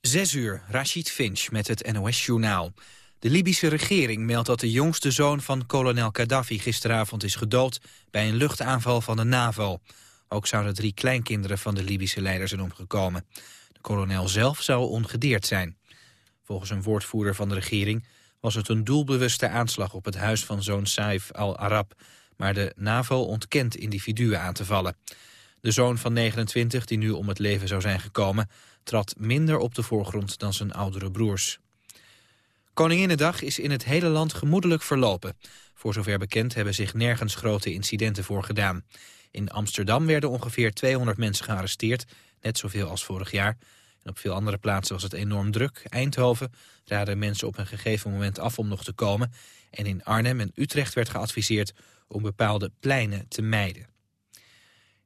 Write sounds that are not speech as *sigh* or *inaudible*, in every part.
Zes uur, Rashid Finch met het NOS-journaal. De Libische regering meldt dat de jongste zoon van kolonel Gaddafi gisteravond is gedood bij een luchtaanval van de NAVO. Ook zouden drie kleinkinderen van de Libische leider zijn omgekomen. De kolonel zelf zou ongedeerd zijn. Volgens een woordvoerder van de regering was het een doelbewuste aanslag op het huis van zoon Saif al-Arab, maar de NAVO ontkent individuen aan te vallen. De zoon van 29, die nu om het leven zou zijn gekomen, trad minder op de voorgrond dan zijn oudere broers. Koninginnedag is in het hele land gemoedelijk verlopen. Voor zover bekend hebben zich nergens grote incidenten voorgedaan. In Amsterdam werden ongeveer 200 mensen gearresteerd, net zoveel als vorig jaar. En op veel andere plaatsen was het enorm druk. Eindhoven raden mensen op een gegeven moment af om nog te komen. En in Arnhem en Utrecht werd geadviseerd om bepaalde pleinen te mijden.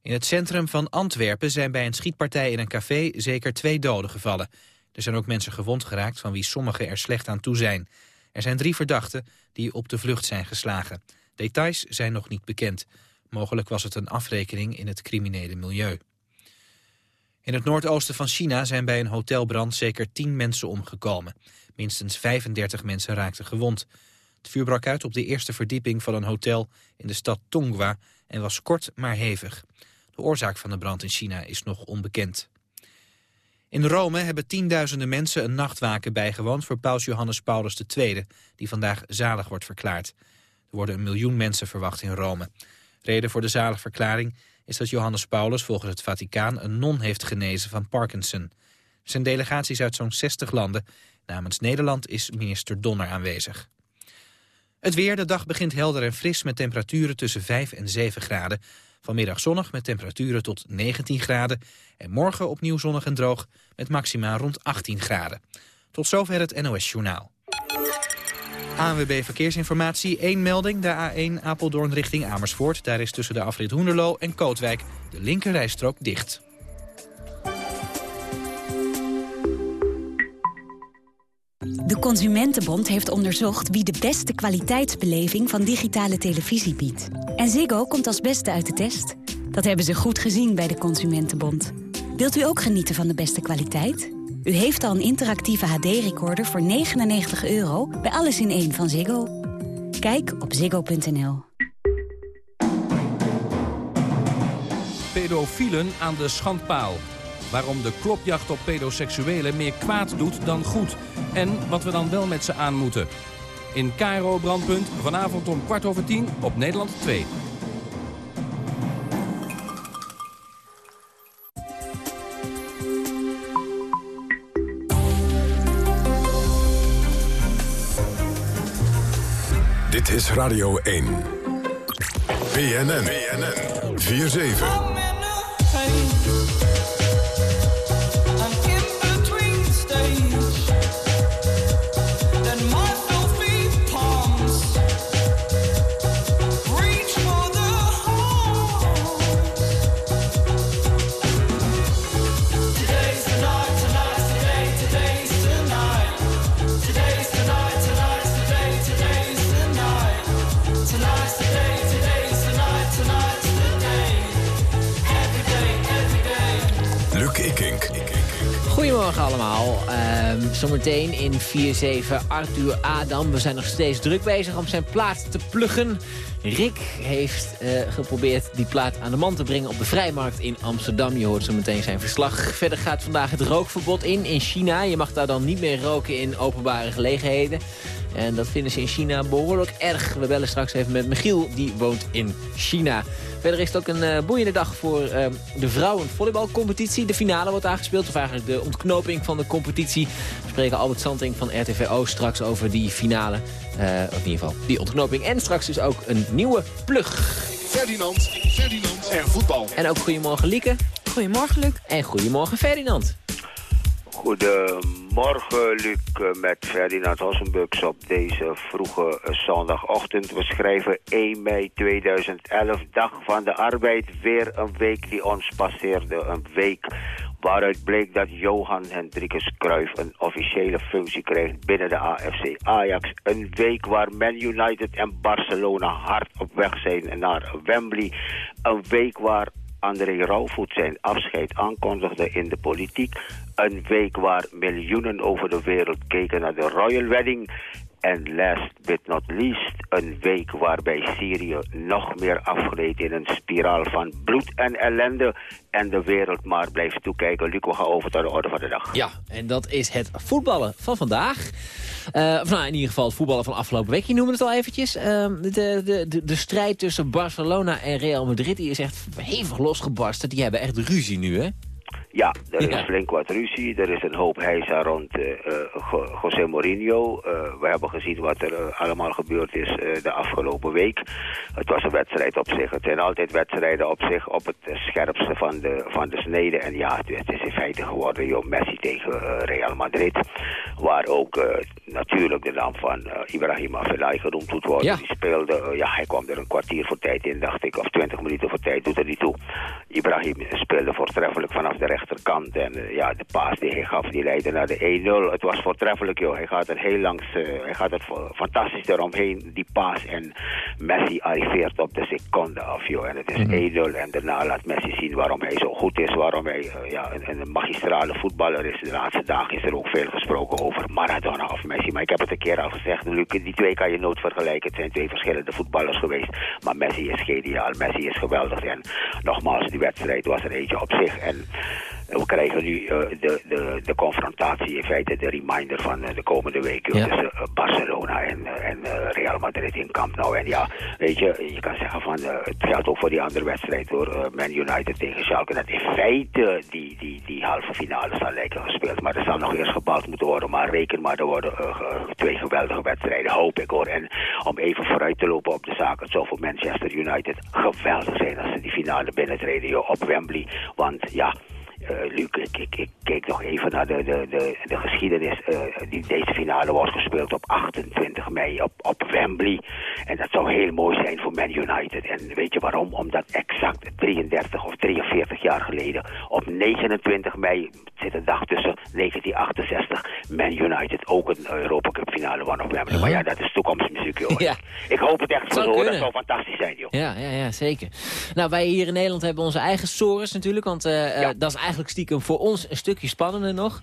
In het centrum van Antwerpen zijn bij een schietpartij in een café zeker twee doden gevallen. Er zijn ook mensen gewond geraakt van wie sommigen er slecht aan toe zijn. Er zijn drie verdachten die op de vlucht zijn geslagen. Details zijn nog niet bekend. Mogelijk was het een afrekening in het criminele milieu. In het noordoosten van China zijn bij een hotelbrand zeker tien mensen omgekomen. Minstens 35 mensen raakten gewond. Het vuur brak uit op de eerste verdieping van een hotel in de stad Tongwa en was kort maar hevig. De oorzaak van de brand in China is nog onbekend. In Rome hebben tienduizenden mensen een nachtwaken bijgewoond voor paus Johannes Paulus II, die vandaag zalig wordt verklaard. Er worden een miljoen mensen verwacht in Rome. Reden voor de zaligverklaring is dat Johannes Paulus volgens het Vaticaan een non heeft genezen van Parkinson. Zijn delegaties uit zo'n 60 landen. Namens Nederland is minister Donner aanwezig. Het weer, de dag begint helder en fris met temperaturen tussen 5 en 7 graden. Vanmiddag zonnig met temperaturen tot 19 graden. En morgen opnieuw zonnig en droog met maxima rond 18 graden. Tot zover het NOS Journaal. ANWB Verkeersinformatie, één melding, de A1 Apeldoorn richting Amersfoort. Daar is tussen de afrit Hoenderloo en Kootwijk de linkerrijstrook dicht. De Consumentenbond heeft onderzocht wie de beste kwaliteitsbeleving van digitale televisie biedt. En Ziggo komt als beste uit de test. Dat hebben ze goed gezien bij de Consumentenbond. Wilt u ook genieten van de beste kwaliteit? U heeft al een interactieve HD-recorder voor 99 euro bij Alles in één van Ziggo. Kijk op ziggo.nl. Pedofielen aan de schandpaal. Waarom de klopjacht op pedoseksuelen meer kwaad doet dan goed. En wat we dan wel met ze aan moeten. In Cairo Brandpunt, vanavond om kwart over tien op Nederland 2. Dit is Radio 1. BNN. BNN. 4-7. Goedemorgen allemaal. Um, zometeen in 4-7 Arthur Adam. We zijn nog steeds druk bezig om zijn plaat te pluggen. Rick heeft uh, geprobeerd die plaat aan de man te brengen op de vrijmarkt in Amsterdam. Je hoort zo meteen zijn verslag. Verder gaat vandaag het rookverbod in in China. Je mag daar dan niet meer roken in openbare gelegenheden. En dat vinden ze in China behoorlijk erg. We bellen straks even met Michiel, die woont in China. Verder is het ook een uh, boeiende dag voor uh, de vrouwenvolleybalcompetitie. De finale wordt aangespeeld, of eigenlijk de ontknoping van de competitie. We spreken Albert Santing van RTVO straks over die finale. Uh, of in ieder geval die ontknoping. En straks dus ook een nieuwe plug. Ferdinand, Ferdinand en voetbal. En ook goedemorgen Lieke. Goedemorgen Luc. En goedemorgen Ferdinand. Goedemorgen, Luc, met Ferdinand Hossenbux op deze vroege zondagochtend. We schrijven 1 mei 2011, dag van de arbeid. Weer een week die ons passeerde. Een week waaruit bleek dat Johan Hendrikus Cruijff een officiële functie krijgt binnen de AFC Ajax. Een week waar Man United en Barcelona hard op weg zijn naar Wembley. Een week waar André Rauwvoet zijn afscheid aankondigde in de politiek. Een week waar miljoenen over de wereld keken naar de Royal Wedding. En last but not least, een week waarbij Syrië nog meer afgleed in een spiraal van bloed en ellende. En de wereld maar blijft toekijken. Luc, we gaan over tot de orde van de dag. Ja, en dat is het voetballen van vandaag. Uh, of nou, in ieder geval het voetballen van afgelopen week. Je noemde het al eventjes. Uh, de, de, de, de, strijd tussen Barcelona en Real Madrid die is echt hevig losgebarsten. Die hebben echt ruzie nu, hè? Ja, er is flink wat ruzie. Er is een hoop heisa rond uh, José Mourinho. Uh, we hebben gezien wat er allemaal gebeurd is de afgelopen week. Het was een wedstrijd op zich. Het zijn altijd wedstrijden op zich op het scherpste van de, van de snede. En ja, het, is in feite geworden joh, Messi tegen Real Madrid. Waar ook natuurlijk de naam van Ibrahim Afellay genoemd moet worden. Ja. Die speelde, ja, hij kwam er een kwartier voor tijd in, dacht ik. Of twintig minuten voor tijd, doet er niet toe. Ibrahim speelde voortreffelijk vanaf de rechter rechterkant. En uh, ja, de paas die hij gaf, die leidde naar de 1-0. Het was voortreffelijk, joh. Hij gaat er heel langs, uh, hij gaat er fantastisch eromheen, die paas. En Messi arriveert op de seconde af, joh. En het is mm -hmm. 1-0. En daarna laat Messi zien waarom hij zo goed is, waarom hij uh, ja, een, een, magistrale voetballer is. De laatste dagen is er ook veel gesproken over Maradona of Messi. Maar ik heb het een keer al gezegd, Luc, die twee kan je nooit vergelijken. Het zijn twee verschillende voetballers geweest. Maar Messi is geniaal, Messi is geweldig. En nogmaals, die wedstrijd was er eentje op zich. En we krijgen nu uh, de, de, de confrontatie, in feite de reminder van uh, de komende ja. tussen Barcelona en, en Real Madrid in Camp Nou. En ja, weet je, je kan zeggen van, het geldt ook voor die andere wedstrijd hoor, Man United tegen Schalke, dat in feite die, die, die halve finale zal lijken gespeeld. Maar er zal nog eerst gebouwd moeten worden, maar reken maar, er worden twee geweldige wedstrijden, hoop ik hoor. En om even vooruit te lopen op de zaak, het zou voor Manchester United geweldig zijn als ze die finale binnentreden op Wembley. Want ja, uh, Luc, ik, ik, ik, keek nog even naar de, de, de, de geschiedenis. Uh, die, deze finale wordt gespeeld op 28 mei op, op Wembley. En dat zou heel mooi zijn voor Man United. En weet je waarom? Omdat exact 33 of 43 jaar geleden... op 29 mei zit een dag tussen 1968... Man United ook een Europa Cup finale won op Wembley. Maar ja, dat is toekomstmuziek, joh. Ja. Ik hoop het echt zo, hoor. Dat zou fantastisch zijn, joh. Ja, ja, ja, zeker. Nou, wij hier in Nederland hebben onze eigen sores natuurlijk. Want ja. dat is eigenlijk eigenlijk stiekem voor ons een stukje spannender nog.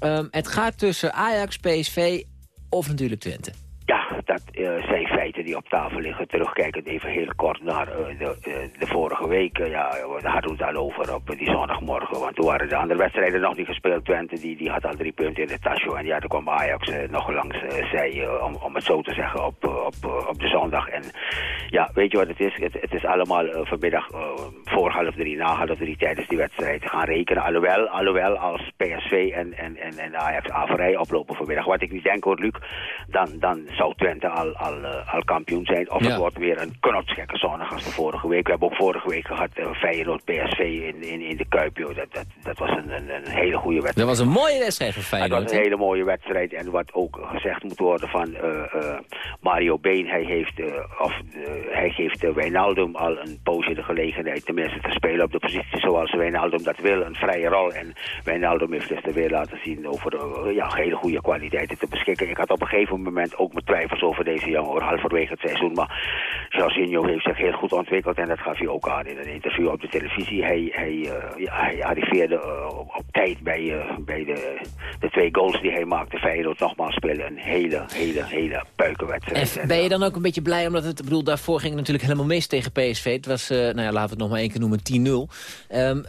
Um, het gaat tussen Ajax, PSV of natuurlijk Twente. Ja, dat uh, zijn feiten die op tafel liggen. Terugkijkend even heel kort naar uh, de, uh, de, vorige week. ja, we hadden het al over op die zondagmorgen. Want toen waren de andere wedstrijden nog niet gespeeld. Twente die, die had al drie punten in de tasje. En ja, toen kwam Ajax nog langs zij, om, om het zo te zeggen, op, op, op de zondag. En ja, weet je wat het is? Het, is allemaal vanmiddag voor half drie, na half drie tijdens die wedstrijd gaan rekenen. Alhoewel, alhoewel als PSV en, en, en, en Ajax averij oplopen vanmiddag. Wat ik niet denk hoor, Luc, dan, dan zou Twente al, al, uh, al kampioen zijn. Of ja. het wordt weer een knotsgekke zondag als de vorige week. We hebben ook vorige week gehad uh, Feyenoord PSV in, in, in de Kuip. Joh. Dat, dat, dat was een, een, een, hele goede wedstrijd. Dat was een mooie wedstrijd voor Feyenoord. Dat was een hele mooie wedstrijd. En wat ook gezegd moet worden van uh, Mario Been. Hij heeft, of, hij geeft Wijnaldum al een poosje de gelegenheid tenminste te spelen op de positie zoals Wijnaldum dat wil. Een vrije rol. En Wijnaldum heeft dus weer laten zien over ja, hele goede kwaliteiten te beschikken. Ik had op een gegeven moment ook mijn twijfels over deze jongen halverwege het seizoen. Maar Jorginho heeft zich heel goed ontwikkeld en dat gaf hij ook aan in een interview op de televisie. Hij, hij, ja, hij arriveerde uh, op, tijd bij, uh, bij de, de twee goals die hij maakte. Feyenoord nogmaals spelen een hele, hele, hele puikenwedstrijd. En ben je dan ook een beetje blij omdat het, bedoel, daarvoor ging natuurlijk helemaal mis tegen PSV. Het was, nou ja, laten we het nog maar één keer noemen, 10-0. Um,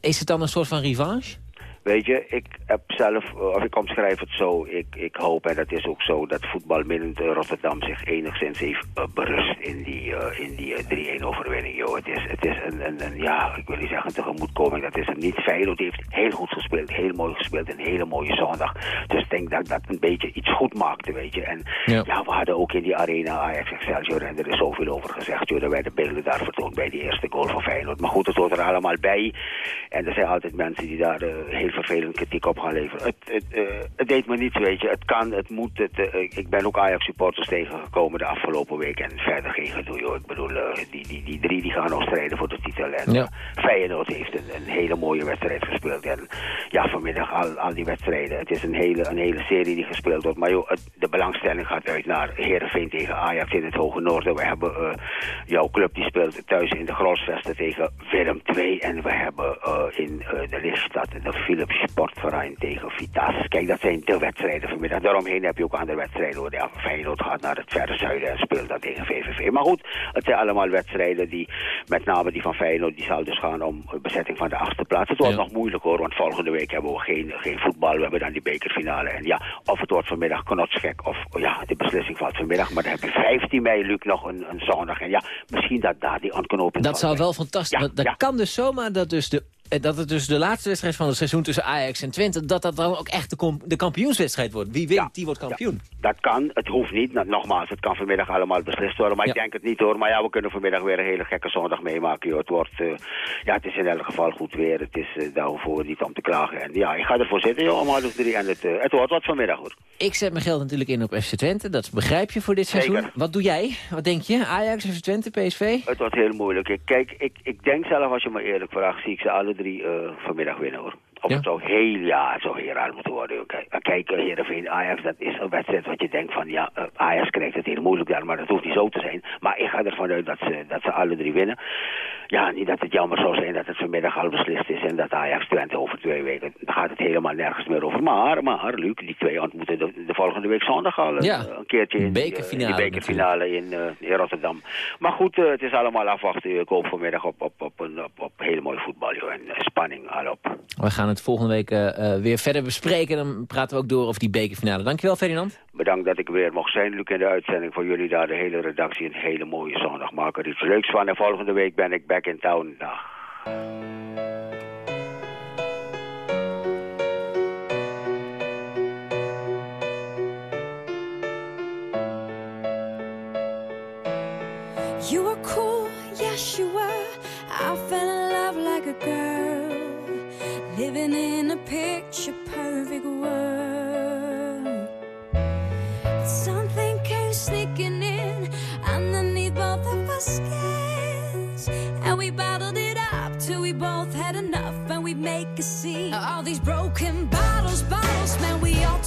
is het dan een soort van revanche? Weet je, ik heb zelf, eh, of ik omschrijf het zo, ik, ik hoop, en dat is ook zo, dat voetbalminnend Rotterdam zich enigszins heeft berust in die, uh, in die 3-1 overwinning. Joh. Het is, het is een, een, een, ja, ik wil niet zeggen tegemoetkoming, dat is hem niet. Feyenoord heeft heel goed gespeeld, heel mooi gespeeld, een hele mooie zondag. Dus ik denk dat dat een beetje iets goed maakte, weet je. En ja, ja we hadden ook in die arena Ajax Excelsior, en er is zoveel over gezegd, joh, er werden beelden daar vertoond bij die eerste goal van Feyenoord. Maar goed, het hoort er allemaal bij. En er zijn altijd mensen die daar heel vervelend kritiek op gaan leveren. Het, het, uh, het deed me niets, weet je. Het kan, het moet. Het, uh, ik ben ook Ajax-supporters tegengekomen de afgelopen week. En verder geen gedoe, joh. Ik bedoel, uh, die, die, die drie die gaan nog strijden voor de titel. En ja. Feyenoord heeft een, een, hele mooie wedstrijd gespeeld. En ja, vanmiddag al, al die wedstrijden. Het is een hele, een hele serie die gespeeld wordt. Maar joh, het, de belangstelling gaat uit naar Heerenveen tegen Ajax in het Hoge Noorden. We hebben jouw club die speelt thuis in de Grosvesten tegen Willem II. En we hebben in de Lichtstad de Philips Sportverein tegen Vitas. Kijk, dat zijn de wedstrijden vanmiddag. Daaromheen heb je ook andere wedstrijden. Hoor. Ja, Feyenoord gaat naar het verre zuiden en speelt dan tegen VVV. Maar goed, het zijn allemaal wedstrijden die, met name die van Feyenoord, die zal dus gaan om bezetting van de achtste plaats. Het wordt nog moeilijk hoor, want volgende week hebben we geen, geen voetbal. We hebben dan die bekerfinale. En ja, of het wordt vanmiddag knotsgek of ja, de beslissing valt vanmiddag. Maar dan heb je 15 mei, Luc, nog een, een zondag. En ja, misschien dat daar die ontknoping Dat zou wel fantastisch ja, Dat kan dus zomaar dat dus de dat het dus de laatste wedstrijd van het seizoen tussen Ajax en Twente... dat dat dan ook echt de, de kampioenswedstrijd wordt. Wie wint, die wordt kampioen. dat kan. Het hoeft niet. Nou, nogmaals, het kan vanmiddag allemaal beslist worden. Maar ik denk het niet hoor. Maar ja, we kunnen vanmiddag weer een hele gekke zondag meemaken. Joh. Het, wordt, uh, ja, het is in elk geval goed weer. Het is uh, daarvoor niet om te klagen. En ja, ik ga ervoor zitten joh, om half drie. En het, uh, het wordt wat vanmiddag hoor. Ik zet mijn geld natuurlijk in op FC Twente. Dat begrijp je voor dit seizoen. Zeker. Wat doe jij? Wat denk je? Ajax, FC Twente, PSV? Het wordt heel moeilijk. Kijk, ik, ik denk zelf als je me eerlijk vraagt... zie ik ze alle drie vanmiddag vanmiddag winnen hoor. Of ja? het zou heel, ja, het zou heel raar moeten worden. Kijk, kijk Heerenveen, Ajax, dat is een wedstrijd wat je denkt van, ja, uh, Ajax krijgt het heel moeilijk daar, maar dat hoeft niet zo te zijn. Maar ik ga ervan uit dat ze, dat ze alle drie winnen. Ja, niet dat het jammer zou zijn dat het vanmiddag al beslist is en dat Ajax Twente over twee weken, dan gaat het helemaal nergens meer over. Maar, maar, Luc, die twee ontmoeten de, de volgende week zondag al ja. een keertje in bekerfinale, die, bekerfinale in, uh, in, Rotterdam. Maar goed, het is allemaal afwachten. Ik hoop vanmiddag op, op, op, op, op hele mooi voetbal joh, en spanning al op. We gaan het volgende week uh, weer verder bespreken. Dan praten we ook door over die bekerfinale. Dankjewel, Ferdinand. Bedankt dat ik weer mocht zijn, Luc, in de uitzending. Voor jullie daar, de hele redactie, een hele mooie zondag. Maak er iets leuks van. En volgende week ben ik back in town. Dag. You were cool, yes you were. I fell in love like a girl. living in a picture perfect world. We make a scene. All these broken bottles, bottles, man, we all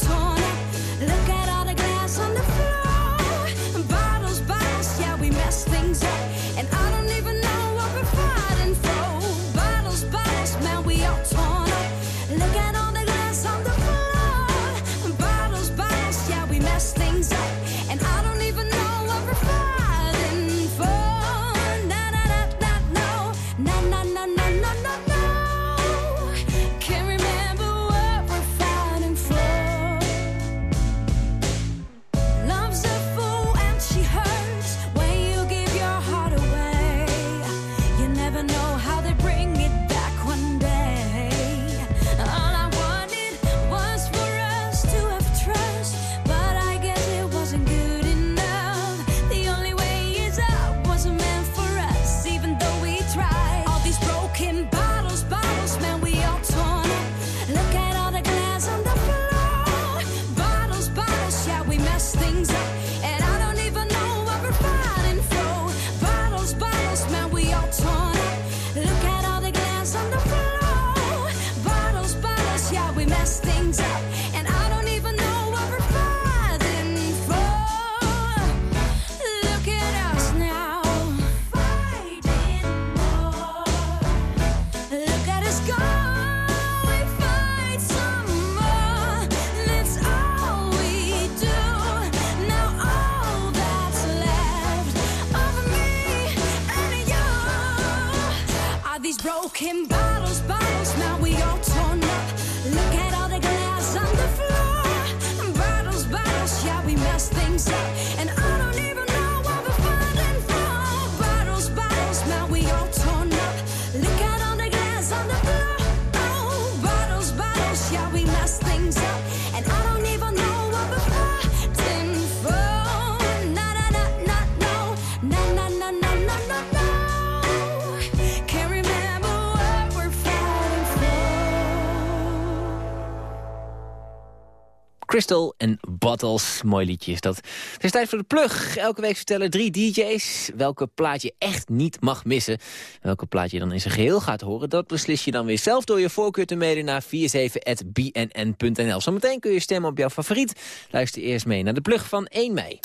Crystal en Bottles. Mooi liedje is dat. Het is tijd voor de plug. Elke week vertellen drie DJ's welke plaat je echt niet mag missen. Welke plaat je dan in zijn geheel gaat horen, dat beslis je dan weer zelf door je voorkeur te mailen naar 47.bnn.nl. Zometeen kun je stemmen op jouw favoriet. Luister eerst mee naar de plug van 1 mei.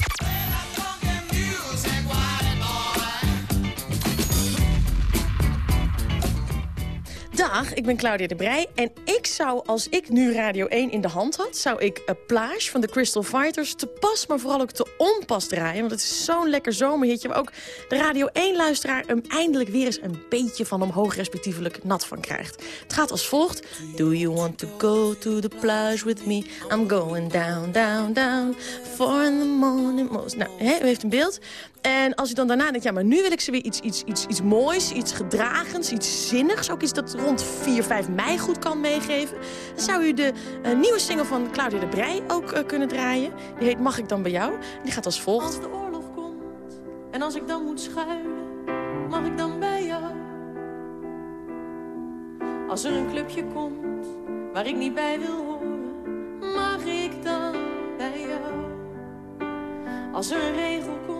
Dag, ik ben Claudia de Brij en ik zou, als ik nu Radio 1 in de hand had... zou ik een Plage van de Crystal Fighters te pas, maar vooral ook te onpas draaien. Want het is zo'n lekker zomerhitje waar ook de Radio 1-luisteraar... hem eindelijk weer eens een beetje van omhoog respectievelijk nat van krijgt. Het gaat als volgt. Do you want to go to the plage with me? I'm going down, down, down. Four in the morning. most. Nou, hè, u heeft een beeld. En als je dan daarna denkt, ja, maar nu wil ik ze weer iets, iets, iets, iets moois, iets gedragens, iets zinnigs. Ook iets dat rond 4, 5 mei goed kan meegeven. Dan zou u de uh, nieuwe single van Claudia de Brij ook uh, kunnen draaien. Die heet Mag ik dan bij jou? Die gaat als volgt. Als de oorlog komt en als ik dan moet schuilen, mag ik dan bij jou? Als er een clubje komt waar ik niet bij wil horen, mag ik dan bij jou? Als er een regel komt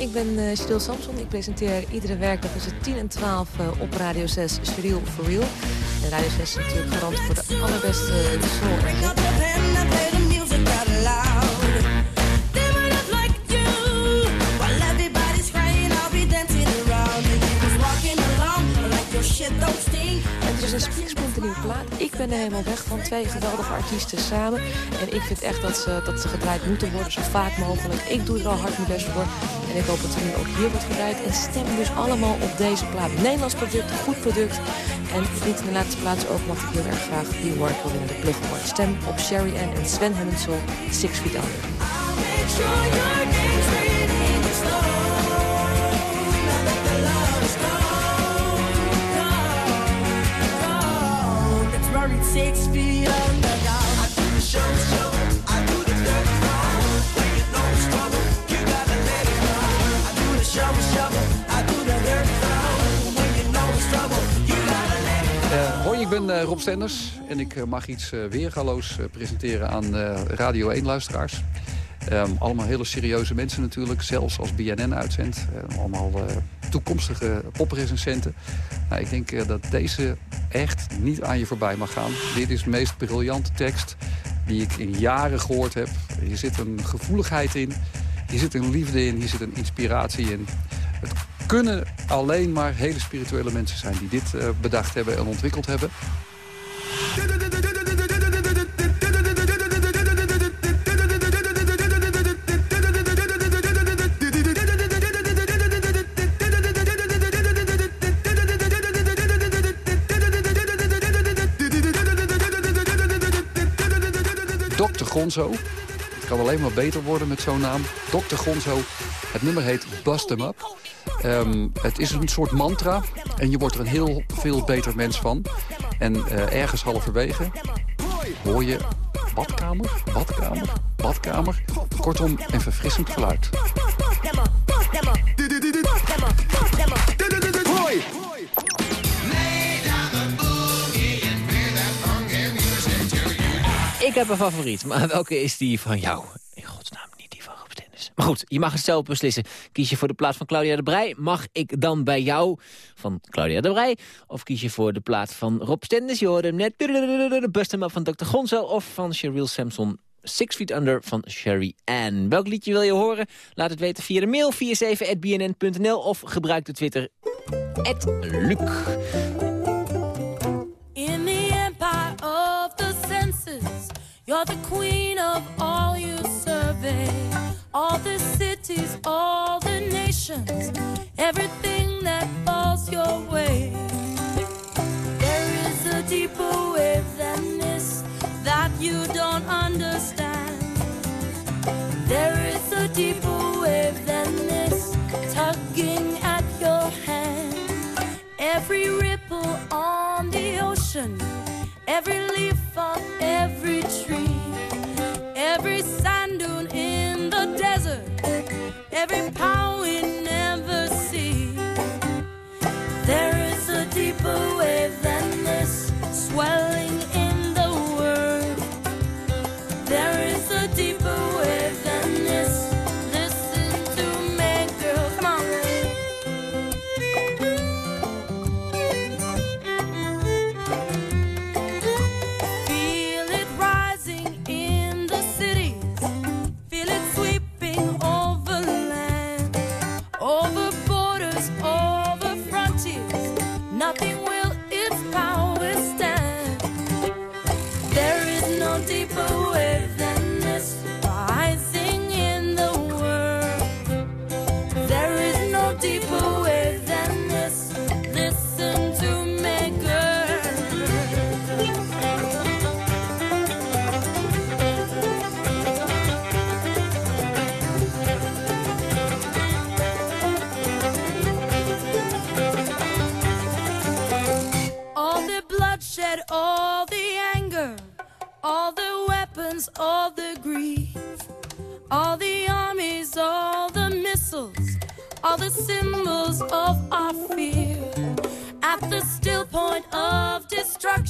ik ben uh, Cheryl Samson. Ik presenteer iedere werkdag tussen 10 en 12 uh, op Radio 6 Cheryl for Real. En Radio 6 is natuurlijk garant voor de allerbeste soul. En het is een spiksplinternieuwe plaat. Ik ben helemaal weg van. Twee geweldige artiesten samen. En ik vind echt dat ze, dat ze gedraaid moeten worden, zo vaak mogelijk. Ik doe er al hard mijn best voor. En ik hoop dat er nu ook hier wordt gedraaid. En stem dus allemaal op deze plaat. Nederlands product, goed product. En niet in de laatste plaats ook mag ik heel erg graag die award de Plug Award. Stem op Sherry Ann en Sven Hemmensel, Six Feet Under. Uh, hoi, ik ben uh, Rob Stenders en ik uh, mag iets weergaloos presenteren aan Radio 1-luisteraars. Um, allemaal hele serieuze mensen natuurlijk, zelfs als BNN uitzendt. allemaal toekomstige poprecensenten. Nou, ik denk dat deze echt niet aan je voorbij mag gaan. Dit is de meest briljante tekst die ik in jaren gehoord heb. Hier zit een gevoeligheid in, hier zit een liefde in, hier zit een inspiratie in. Het kunnen alleen maar hele spirituele mensen zijn die dit uh, bedacht hebben en ontwikkeld hebben. Gonzo. Het kan alleen maar beter worden met zo'n naam. Dr. Gonzo. Het nummer heet Bust Them Up. Um, het is een soort mantra. En je wordt er een heel veel beter mens van. En uh, ergens halverwege hoor je badkamer, badkamer, badkamer. Kortom, een verfrissend geluid. Ik heb een favoriet, maar welke is die van jou? In godsnaam niet die van Rob Stennis. Maar goed, je mag het zelf beslissen. Kies je voor de plaats van Claudia de Brij? Mag ik dan bij jou van Claudia de Brij? Of kies je voor de plaats van Rob Stennis? Je hoorde hem net. De Bust Hem Up van Dr. Gonzo. Of van Cheryl Samson. Six Feet Under van Sherry Ann. Welk liedje wil je horen? Laat het weten via de mail 47.bnn.nl of gebruik de Twitter Luc. You're the queen of all you survey. All the cities, all the nations, everything that falls your way. There is a deeper wave than this that you don't understand. There is a deeper wave than this tugging at your hand. Every ripple on the ocean, every leaf on every tree, every sand dune in the desert, every power we frontiers. Nothing will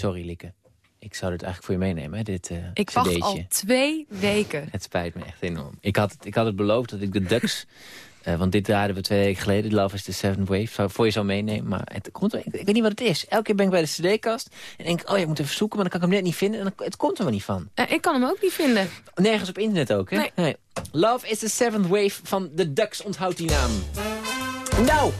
Sorry, Lieke. Ik zou dit eigenlijk voor je meenemen, hè, dit eh Ik wacht al twee weken. *laughs* Het spijt me echt enorm. Ik had, het- ik had het beloofd dat ik de Ducks... *laughs* eh, want dit draaiden we twee weken geleden. Love is the Seventh Wave. Zou, voor je zou meenemen. Maar het komt, ik, ik weet niet wat het is. Elke keer ben ik bij de cd-kast. En denk ik, oh ja, ik moet even zoeken. Maar dan kan ik hem net niet vinden. En dan, het komt er maar niet van. Ik kan hem ook niet vinden. Nergens op internet ook, hè? Nee. Love is the Seventh Wave van de Ducks. Onthoud die naam. Nou,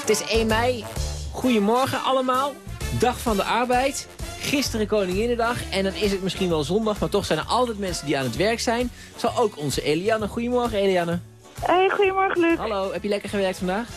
het is 1 mei. Goedemorgen allemaal. Dag van de arbeid. Gisteren Koninginnedag. En dan is het misschien wel zondag. Maar toch zijn er altijd mensen die aan het werk zijn. Zo ook onze Eliane. Goedemorgen Eliane. Hey, goedemorgen Luc. Hallo, heb je lekker gewerkt vandaag?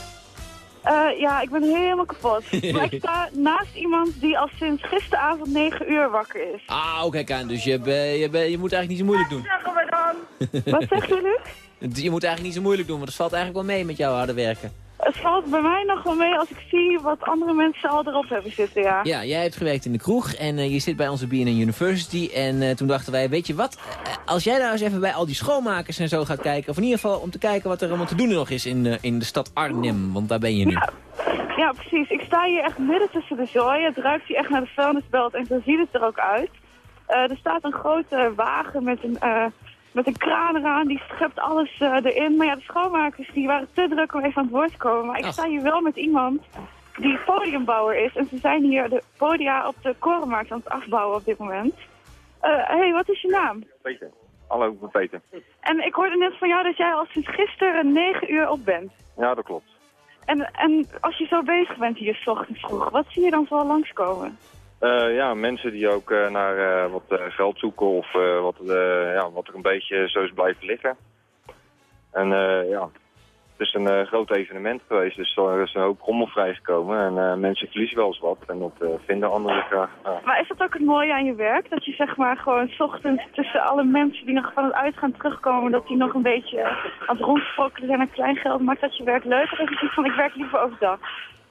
Eh, ja, ik ben helemaal kapot. *laughs* maar ik sta naast iemand die al sinds gisteravond 9 uur wakker is. Ah, oké, kijk aan. Dus je, je, je moet eigenlijk niet zo moeilijk doen. Zeggen we dan. *laughs* Wat zeg je, Luc? Je moet eigenlijk niet zo moeilijk doen, want het valt eigenlijk wel mee met jouw harde werken. Het valt bij mij nog wel mee als ik zie wat andere mensen al erop hebben zitten, ja. Ja, jij hebt gewerkt in de kroeg en eh, je zit bij onze BNN University. En eh, toen dachten wij, weet je wat, eh, als jij nou eens even bij al die schoonmakers en zo gaat kijken... of in ieder geval om te kijken wat er allemaal te doen nog is in, in de stad Arnhem, want daar ben je nu. Ja, precies. Ik sta hier echt midden tussen de zooi. Het ruikt hier echt naar de vuilnisbelt en zo ziet het er ook uit. Er staat een grote wagen met een, met een kraan eraan, die schept alles eh, erin. Maar ja, de schoonmakers die waren te druk om even aan het woord te komen. Maar ik sta hier wel met iemand die podiumbouwer is. En ze zijn hier de podia op de korenmarkt aan het afbouwen op dit moment. Hé, hey, wat is je naam? Peter. Hallo, ik ben Peter. En ik hoorde net van jou dat jij al sinds gisteren 9 uur op bent. Ja, dat klopt. En, en als je zo bezig bent hier s ochtends vroeg, wat zie je dan zoal langskomen? Eh, ja, mensen die ook eh, naar eh, wat geld zoeken of wat, ja, wat er een beetje zo is blijven liggen. En ja, het is een groot evenement geweest, dus er is een hoop rommel vrijgekomen. En mensen verliezen wel eens wat en dat vinden anderen graag. Maar is dat ook het mooie aan je werk? Dat je zeg maar gewoon s ochtends tussen alle mensen die nog van het uitgaan terugkomen, dat die nog een beetje aan het rondsprokkelen zijn aan klein geld, maakt dat je werk leuker? Is iets van ik werk liever overdag?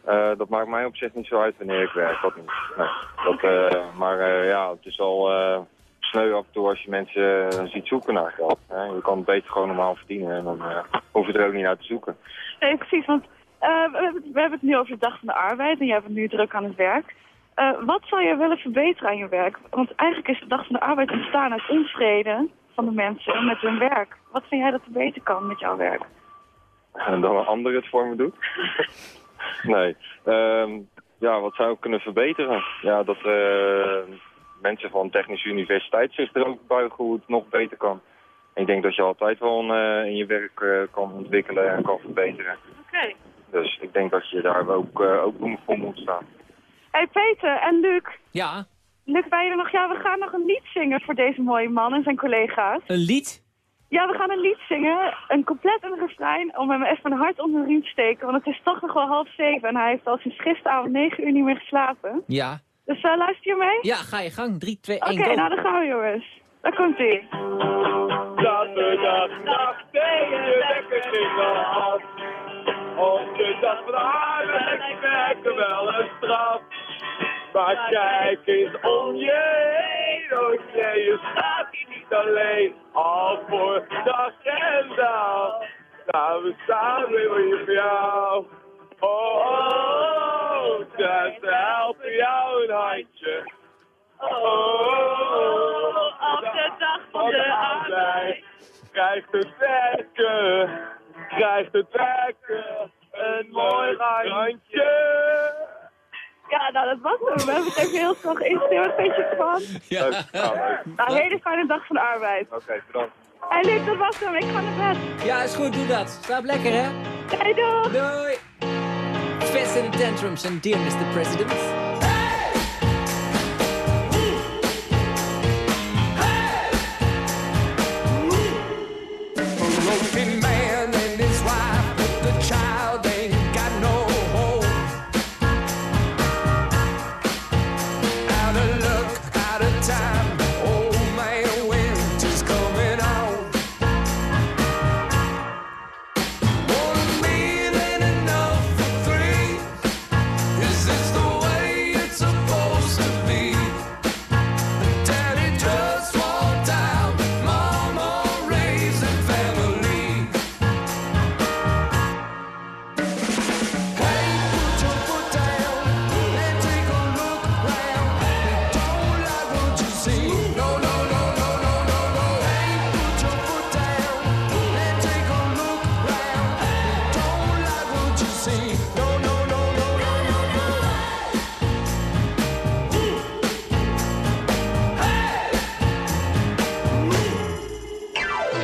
Eh, dat maakt mij op zich niet zo uit wanneer ik werk, dat niet. Nee. Dat, eh, maar eh, ja, het is al sneu af en toe als je mensen ziet zoeken naar geld. Hè. Je kan het beter gewoon normaal verdienen en dan hoef je er ook niet naar te zoeken. Nee, precies, want we, hebben het, nu over de dag van de arbeid en jij bent nu druk aan het werk. Wat zou je willen verbeteren aan je werk? Want eigenlijk is de dag van de arbeid ontstaan uit onvrede van de mensen met hun werk. Wat vind jij dat er beter kan met jouw werk? En *laughs* dan een ander het voor me doet. *laughs* nee. Ehm, ja, wat zou ik kunnen verbeteren? Ja, dat eh, mensen van technische universiteit zich er ook buigen hoe het nog beter kan. En ik denk dat je altijd wel eh, in je werk eh, kan ontwikkelen en kan verbeteren. Oké. Dus ik denk dat je daar ook, uh, ook voor moet staan. Hey Peter en Luc. Ja? Luc, ben je er nog? Ja, we gaan nog een lied zingen voor deze mooie man en zijn collega's. Een lied? Ja, we gaan een lied zingen. Een compleet een refrein om hem even een hart onder de riem te steken. Want het is toch nog wel half zeven en hij heeft al sinds gisteravond negen uur niet meer geslapen. Ja. Dus uh, luister je mee? Ja, ga je gang. 3, 2, 1, Oké, okay, nou dan gaan we jongens. Daar komt ie. Dat de dag nacht tegen je wekker ging af. Op de dag van de arbeid werken wel een straf. Maar kijk eens om je heen, oh jee, je staat hier niet alleen. Al voor dag en dag, nou we staan weer voor jou. Oh, oh, oh, dus helpen jou een handje. Oh, oh, op de dag van de arbeid krijgt het werken, krijgt het werken een mooi randje. Ja, nou dat was hem. We hebben het even heel snel geïnspireerd. Wat vind je ervan? Ja. Nou, een hele fijne dag van de arbeid. Oké, okay, bedankt. Hey, Luc, dat was hem. Ik ga naar bed. Ja, is goed. Doe dat. Slaap lekker, hè? Hey, doei. Doei. Fist in the tantrums and dear Mr. President.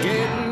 Getting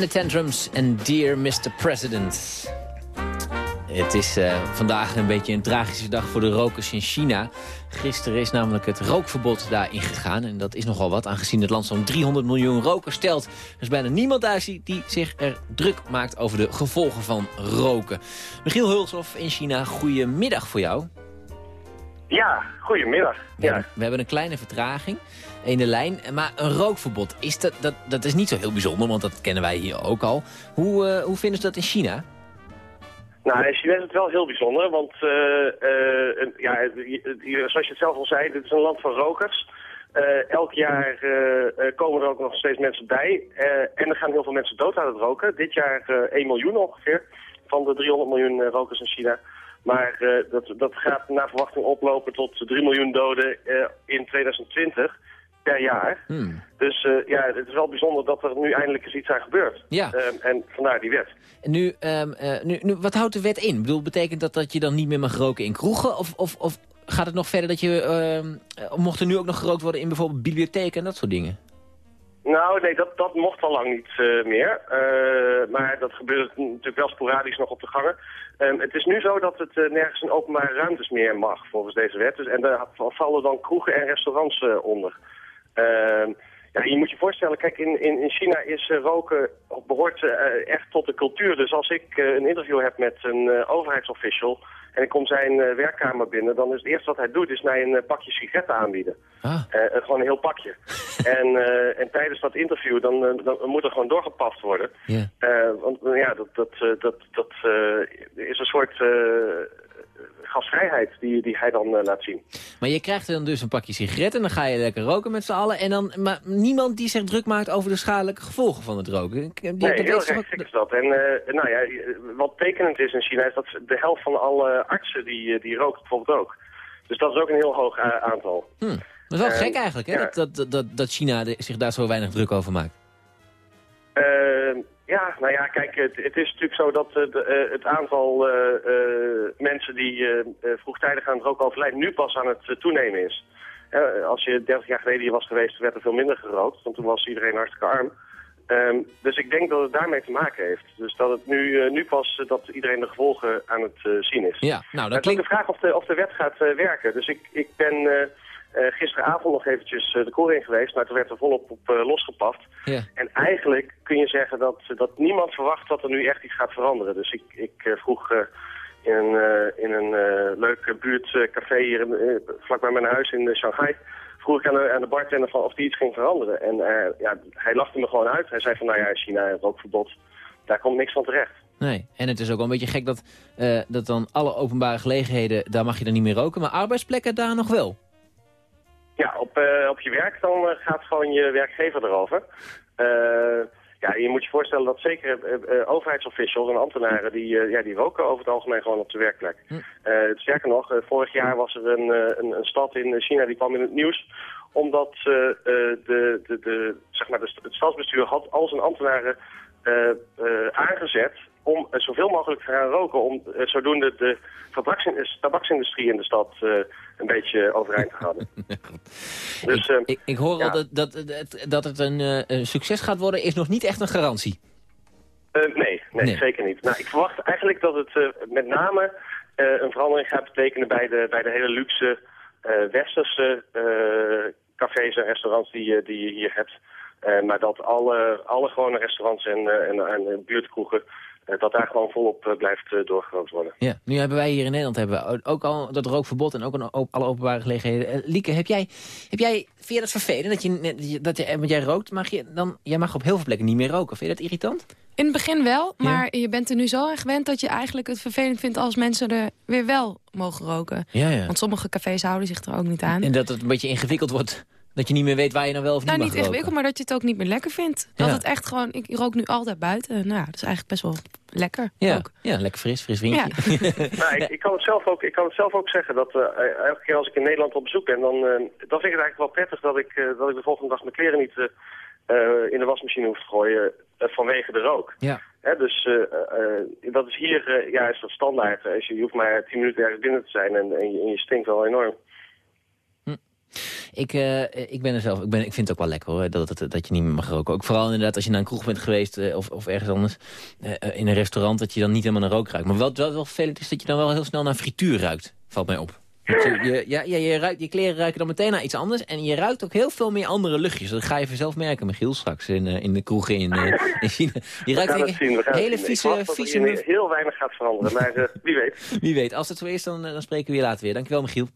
the Tantrums en Dear Mr. President. Het is eh, vandaag een beetje een tragische dag voor de rokers in China. Gisteren is namelijk het rookverbod daar ingegaan. En dat is nogal wat, aangezien het land zo'n 300 miljoen rokers stelt. Er is bijna niemand die, die zich er druk maakt over de gevolgen van roken. Michiel Hulshoff in China, goedemiddag voor jou. Ja, goedemiddag. We, hebben, we hebben een kleine vertraging in de lijn. Maar een rookverbod, is dat, dat, dat is niet zo heel bijzonder, want dat kennen wij hier ook al. Hoe, eh, hoe vinden ze dat in China? Nou, in China is het wel heel bijzonder, want eh, eh, ja, zoals je het zelf al zei, dit is een land van rokers. Elk jaar komen er ook nog steeds mensen bij. En er gaan heel veel mensen dood aan het roken. Dit jaar eh 1 miljoen ongeveer van de 300 miljoen rokers in China. Maar eh, dat, dat gaat naar verwachting oplopen tot 3 miljoen doden eh, in 2020 per jaar. Hmm. Dus eh, ja, het is wel bijzonder dat er nu eindelijk eens iets aan gebeurt. Ja. Ehm, en vandaar die wet. En nu, ehm, eh, nu, nu, wat houdt de wet in? Ik bedoel, betekent dat dat je dan niet meer mag roken in kroegen? Of, of, of gaat het nog verder dat je... ehm, eh, mocht er nu ook nog gerookt worden in bijvoorbeeld bibliotheken en dat soort dingen? Nou, nee, dat, dat mocht al lang niet eh, meer. Eh, maar dat gebeurt natuurlijk wel sporadisch nog op de gangen. Ehm, het is nu zo dat het eh, nergens in openbare ruimtes meer mag, volgens deze wet. Dus, en daar vallen dan kroegen en restaurants onder. Ja, je moet je voorstellen, kijk, in, in, in China is eh, roken behoort eh, echt tot de cultuur. Dus als ik eh, een interview heb met een overheidsofficial en ik kom zijn werkkamer binnen, dan is het eerste wat hij doet is mij een pakje sigaretten aanbieden. Ah. Gewoon een heel pakje. *laughs* en, en tijdens dat interview dan, dan moet er gewoon doorgepast worden. Want ja, dat, dat, dat, dat is een soort gasvrijheid die, die hij dan eh, laat zien. Maar je krijgt dan dus een pakje sigaretten en dan ga je lekker roken met z'n allen. En dan, maar niemand die zich druk maakt over de schadelijke gevolgen van het roken. Die, Nee, dat heel is dat. En eh, nou ja, wat tekenend is in China is dat de helft van alle artsen die, eh, die rookt bijvoorbeeld ook. Dus dat is ook een heel hoog aantal. Hm. Dat is wel gek eigenlijk, hè? ja. Dat, dat, dat, dat China zich daar zo weinig druk over maakt. Ja, nou ja, kijk, het, het is natuurlijk zo dat eh, de, eh, het aantal eh, mensen die vroegtijdig aan het roken overlijden nu pas aan het toenemen is. Als je 30 jaar geleden hier was geweest, werd er veel minder gerookt, want toen was iedereen hartstikke arm. Ehm, dus ik denk dat het daarmee te maken heeft. Dus dat het nu, nu pas dat iedereen de gevolgen aan het zien is. Ja, nou, dat het is ook klinkt... de vraag of de, of de wet gaat werken. Dus ik, ik ben eh, gisteravond nog eventjes eh, de koor in geweest, maar toen werd er volop op eh, losgepast. Ja. En eigenlijk kun je zeggen dat, dat niemand verwacht dat er nu echt iets gaat veranderen. Dus ik, ik vroeg in een, in een leuk buurtcafé hier in, vlakbij mijn huis in Shanghai... vroeg ik aan de, aan de bartender van of die iets ging veranderen. En ja, hij lachte me gewoon uit. Hij zei van, nou ja, China, rookverbod, daar komt niks van terecht. Nee, en het is ook wel een beetje gek dat, dat dan alle openbare gelegenheden... daar mag je dan niet meer roken, maar arbeidsplekken daar nog wel. Ja, op, eh, op je werk dan eh, gaat gewoon je werkgever erover. Eh, ja, je moet je voorstellen dat zeker overheidsofficials en ambtenaren... Die, ja, die roken over het algemeen gewoon op de werkplek. Eh, sterker nog, vorig jaar was er een, een, een stad in China die kwam in het nieuws... omdat de, de, de, zeg maar de, het stadsbestuur had al zijn ambtenaren aangezet... om eh, zoveel mogelijk te gaan roken... om eh, zodoende de tabaks- tabaksindustrie in de stad eh, een beetje overeind te houden. *laughs* Dus, eh, Ik, ik hoor ja. al dat, dat, dat, het een, eh, een succes gaat worden, is nog niet echt een garantie. Eh, nee, nee, Nee. zeker niet. Nou, ik verwacht eigenlijk dat het eh, met name eh, een verandering gaat betekenen bij de, bij de hele luxe eh, westerse eh, cafés en restaurants die, je- die je hier hebt. Eh, maar dat alle, alle gewone restaurants en, eh, en, en buurtkroegen, eh, dat daar gewoon volop eh, blijft eh, doorgerookt worden. Ja, nu hebben wij hier in Nederland hebben we ook al dat rookverbod en ook een, op alle openbare gelegenheden. Eh, Lieke, heb jij, heb jij, vind je dat vervelend dat je, dat je, want jij rookt, mag je dan, jij mag op heel veel plekken niet meer roken. Vind je dat irritant? In het begin wel, maar je bent er nu zo aan gewend... dat je eigenlijk het vervelend vindt als mensen er weer wel mogen roken. Ja, ja. Want sommige cafés houden zich er ook niet aan. En dat het een beetje ingewikkeld wordt, dat je niet meer weet waar je nou wel of niet nou, mag niet roken. ingewikkeld, maar dat je het ook niet meer lekker vindt. Dat Ja. het echt gewoon, ik rook nu altijd buiten. Nou ja, dat is eigenlijk best wel lekker Ja, ook. ja, lekker fris, fris vriendje. *laughs* nou, ik, ik, kan het zelf ook, ik kan het zelf ook zeggen dat eh, elke keer als ik in Nederland op bezoek ben, dan, eh, dan vind ik het eigenlijk wel prettig dat ik, eh, dat ik de volgende dag mijn kleren niet eh, eh, in de wasmachine hoef te gooien eh, vanwege de rook. Ja. Hè, dus eh, eh, dat is hier, eh, ja, is dat standaard. Als je, je hoeft maar tien minuten ergens binnen te zijn en, en, je, en je stinkt wel enorm. Ik, eh, ik ben er zelf, ik, ben, ik vind het ook wel lekker hoor, dat, dat, dat je niet meer mag roken. Ook vooral inderdaad als je naar een kroeg bent geweest eh, of, of ergens anders eh, in een restaurant, dat je dan niet helemaal naar rook ruikt. Maar wat wel, wel vervelend is dat je dan wel heel snel naar frituur ruikt, valt mij op. Je, je, ja, ja, je, ruikt, je kleren ruiken dan meteen naar iets anders. En je ruikt ook heel veel meer andere luchtjes. Dat ga je vanzelf merken, Michiel, straks in, in de kroegen in, eh, *laughs* in China. Je ruikt een hele. Ik vieze... er vieze heel weinig gaat veranderen, maar wie weet. *laughs* Wie weet, als het zo is, dan, dan spreken we je later weer. Dankjewel, Michiel.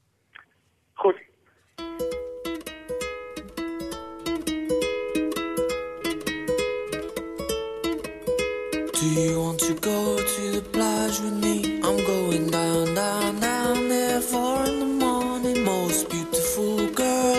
Goed. Do you want to go to the plage with me? I'm going down, down, down there four in the morning. Most beautiful girl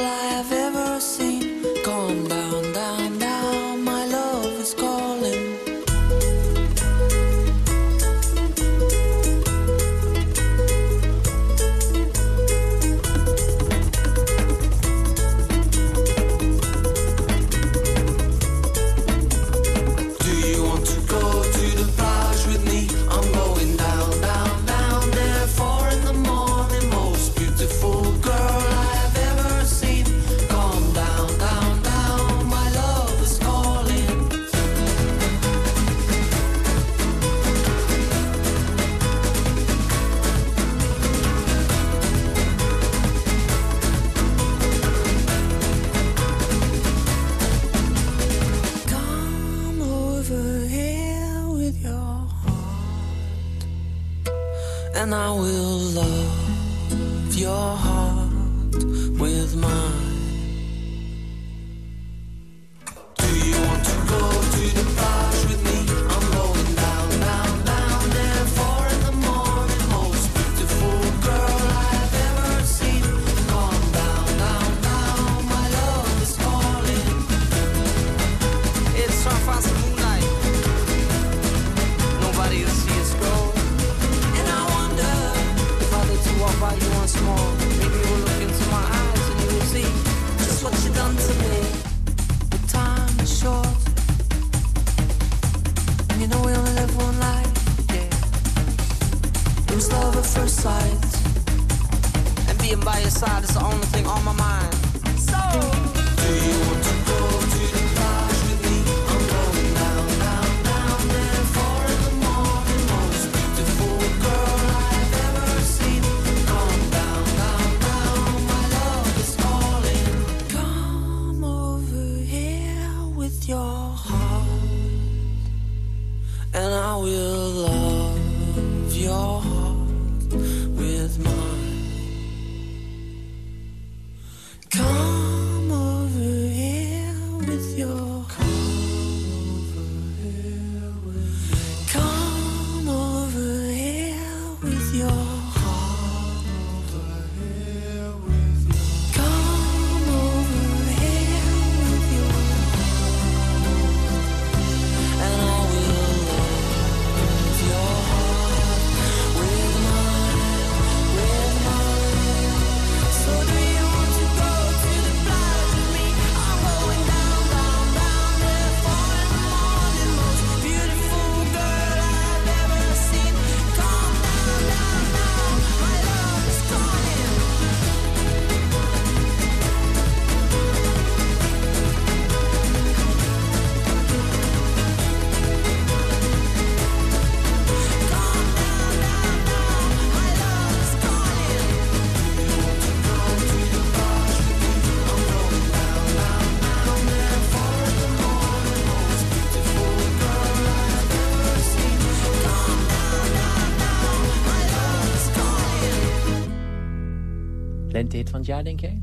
van het jaar, denk jij?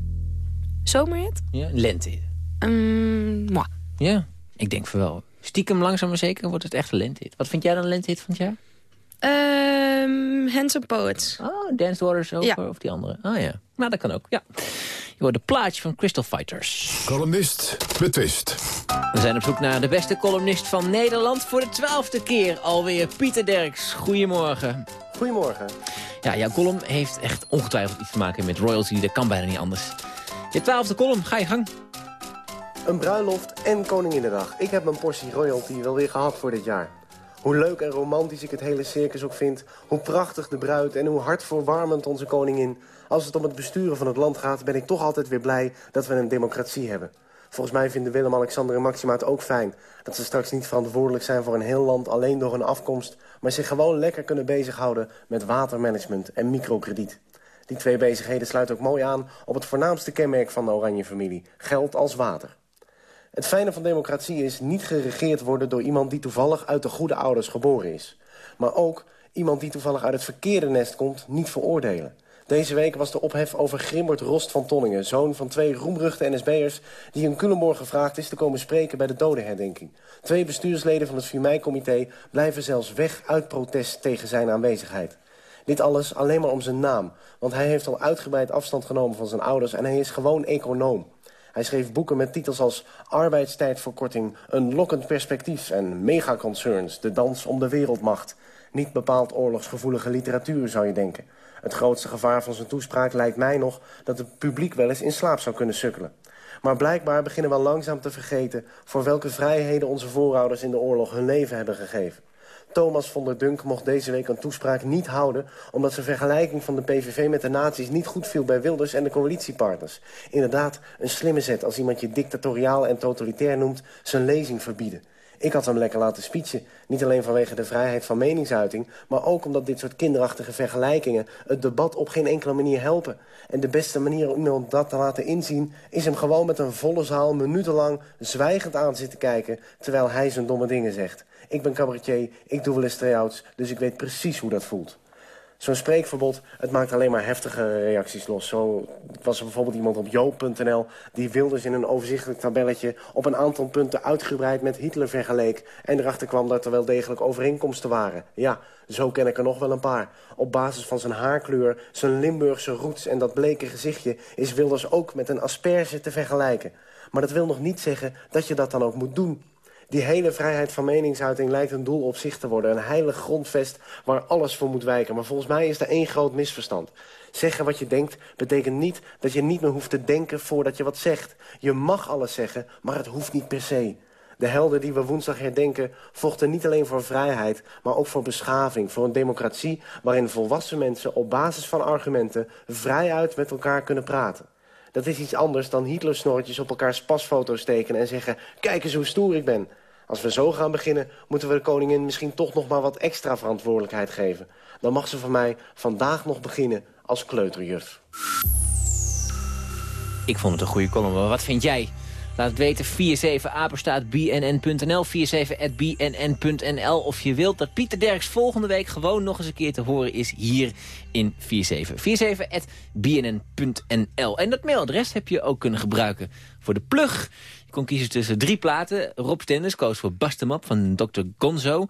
Zomerhit? Ja, lentehit. Um, moi. Ja, ik denk voor wel. Stiekem langzaam maar zeker wordt het echt een lentehit. Wat vind jij dan een lentehit van het jaar? Um, Handsome Poets. Oh, Dance Waters over, Ja. of die andere. Ah ja, nou dat kan ook, ja. Je hoort de plaatje van Crystal Fighters. Columnist betwist. We zijn op zoek naar de beste columnist van Nederland voor de twaalfde keer alweer. Pieter Derks, goedemorgen. Goedemorgen. Ja, jouw column heeft echt ongetwijfeld iets te maken met royalty. Dat kan bijna niet anders. Je twaalfde column, ga je gang. Een bruiloft en Koninginnedag. Ik heb mijn portie royalty wel weer gehad voor dit jaar. Hoe leuk en romantisch ik het hele circus ook vind. Hoe prachtig de bruid en hoe hartverwarmend onze koningin. Als het om het besturen van het land gaat... ben ik toch altijd weer blij dat we een democratie hebben. Volgens mij vinden Willem, Alexander en Maxima het ook fijn... dat ze straks niet verantwoordelijk zijn voor een heel land alleen door hun afkomst... maar zich gewoon lekker kunnen bezighouden met watermanagement en microkrediet. Die twee bezigheden sluiten ook mooi aan op het voornaamste kenmerk van de Oranje familie. Geld als water. Het fijne van democratie is niet geregeerd worden door iemand die toevallig uit de goede ouders geboren is. Maar ook iemand die toevallig uit het verkeerde nest komt niet veroordelen. Deze week was de ophef over Grimbert Rost van Tonningen... zoon van twee roemruchte NSB'ers... die in Culemborg gevraagd is te komen spreken bij de dodenherdenking. Twee bestuursleden van het 4 mei-comité blijven zelfs weg uit protest tegen zijn aanwezigheid. Dit alles alleen maar om zijn naam, want hij heeft al uitgebreid afstand genomen van zijn ouders... en hij is gewoon econoom. Hij schreef boeken met titels als Arbeidstijdverkorting, Een lokkend perspectief en Megaconcerns, De dans om de wereldmacht. Niet bepaald oorlogsgevoelige literatuur, zou je denken. Het grootste gevaar van zijn toespraak lijkt mij nog dat het publiek wel eens in slaap zou kunnen sukkelen. Maar blijkbaar beginnen we langzaam te vergeten voor welke vrijheden onze voorouders in de oorlog hun leven hebben gegeven. Thomas von der Dunk mocht deze week een toespraak niet houden... omdat zijn vergelijking van de PVV met de nazi's niet goed viel bij Wilders en de coalitiepartners. Inderdaad, een slimme zet als iemand je dictatoriaal en totalitair noemt... zijn lezing verbieden. Ik had hem lekker laten speechen. Niet alleen vanwege de vrijheid van meningsuiting... maar ook omdat dit soort kinderachtige vergelijkingen... het debat op geen enkele manier helpen. En de beste manier om dat te laten inzien... is hem gewoon met een volle zaal minutenlang zwijgend aan zitten kijken... terwijl hij zijn domme dingen zegt. Ik ben cabaretier, ik doe wel eens try-outs, dus ik weet precies hoe dat voelt. Zo'n spreekverbod, het maakt alleen maar heftige reacties los. Zo was er bijvoorbeeld iemand op joop.nl... die Wilders in een overzichtelijk tabelletje... op een aantal punten uitgebreid met Hitler vergeleek... en erachter kwam dat er wel degelijk overeenkomsten waren. Ja, zo ken ik er nog wel een paar. Op basis van zijn haarkleur, zijn Limburgse roots en dat bleke gezichtje... is Wilders ook met een asperge te vergelijken. Maar dat wil nog niet zeggen dat je dat dan ook moet doen... Die hele vrijheid van meningsuiting lijkt een doel op zich te worden. Een heilig grondvest waar alles voor moet wijken. Maar volgens mij is er één groot misverstand. Zeggen wat je denkt betekent niet dat je niet meer hoeft te denken voordat je wat zegt. Je mag alles zeggen, maar het hoeft niet per se. De helden die we woensdag herdenken vochten niet alleen voor vrijheid... maar ook voor beschaving, voor een democratie... waarin volwassen mensen op basis van argumenten vrijuit met elkaar kunnen praten. Dat is iets anders dan Hitlersnorretjes op elkaars pasfoto's steken en zeggen... kijk eens hoe stoer ik ben. Als we zo gaan beginnen, moeten we de koningin misschien toch nog maar wat extra verantwoordelijkheid geven. Dan mag ze van mij vandaag nog beginnen als kleuterjuf. Ik vond het een goede column, maar wat vind jij? Laat het weten, 47apenstaatbnn.nl, 47.bnn.nl. Of je wilt dat Pieter Derks volgende week gewoon nog eens een keer te horen is hier in 47. 47.bnn.nl. En dat mailadres heb je ook kunnen gebruiken voor de plug. Je kon kiezen tussen drie platen. Rob Stenders koos voor Bastemap van Dr. Gonzo.